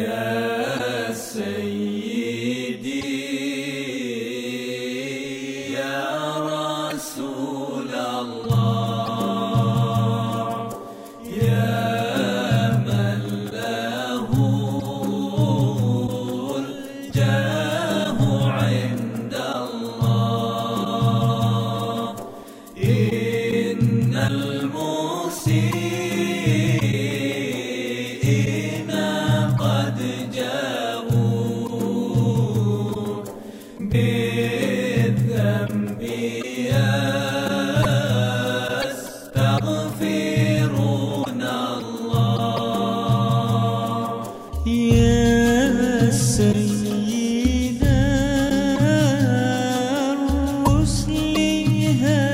يا بالذنب يستغفرون الله يا سيد الرسل هذا